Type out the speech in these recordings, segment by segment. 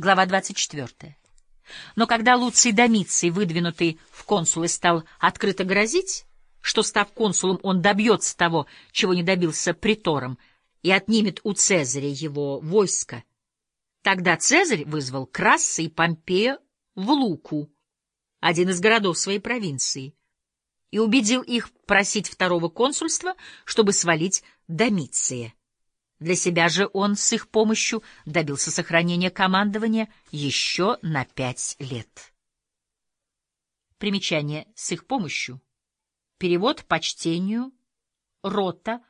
Глава 24. Но когда Луций Домиций, выдвинутый в консулы, стал открыто грозить, что, став консулом, он добьется того, чего не добился притором, и отнимет у Цезаря его войско, тогда Цезарь вызвал Краса и Помпея в Луку, один из городов своей провинции, и убедил их просить второго консульства, чтобы свалить Домиция. Для себя же он с их помощью добился сохранения командования еще на пять лет. Примечание с их помощью. Перевод по чтению. Рота.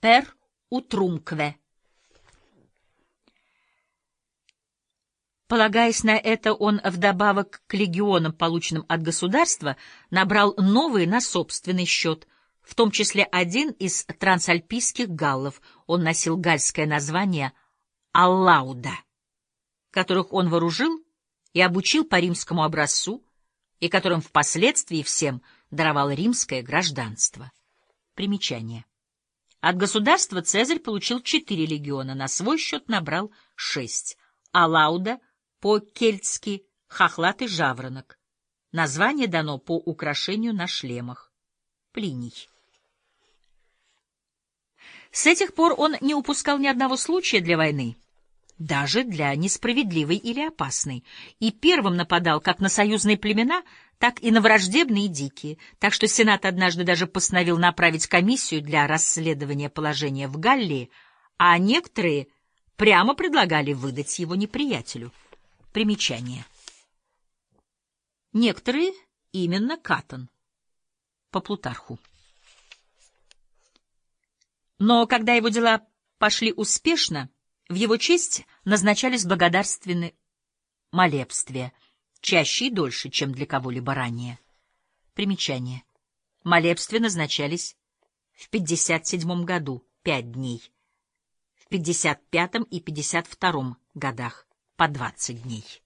Пер утрумкве. Полагаясь на это, он вдобавок к легионам, полученным от государства, набрал новые на собственный счет, в том числе один из трансальпийских галлов. Он носил гальское название «Аллауда», которых он вооружил и обучил по римскому образцу, и которым впоследствии всем даровал римское гражданство. Примечание. От государства Цезарь получил четыре легиона, на свой счет набрал шесть. Алауда — по-кельтски хохлатый жаворонок. Название дано по украшению на шлемах. Плиний. С этих пор он не упускал ни одного случая для войны, даже для несправедливой или опасной, и первым нападал как на союзные племена, так и на враждебные дикие, так что Сенат однажды даже постановил направить комиссию для расследования положения в Галлии, а некоторые прямо предлагали выдать его неприятелю — Примечание. Некоторые именно Катон по Плутарху. Но когда его дела пошли успешно, в его честь назначались благодарственные молебствия, чаще и дольше, чем для кого-либо ранее. Примечание. Молебствия назначались в 57 году, пять дней, в 55 и 52 годах, по двадцать дней.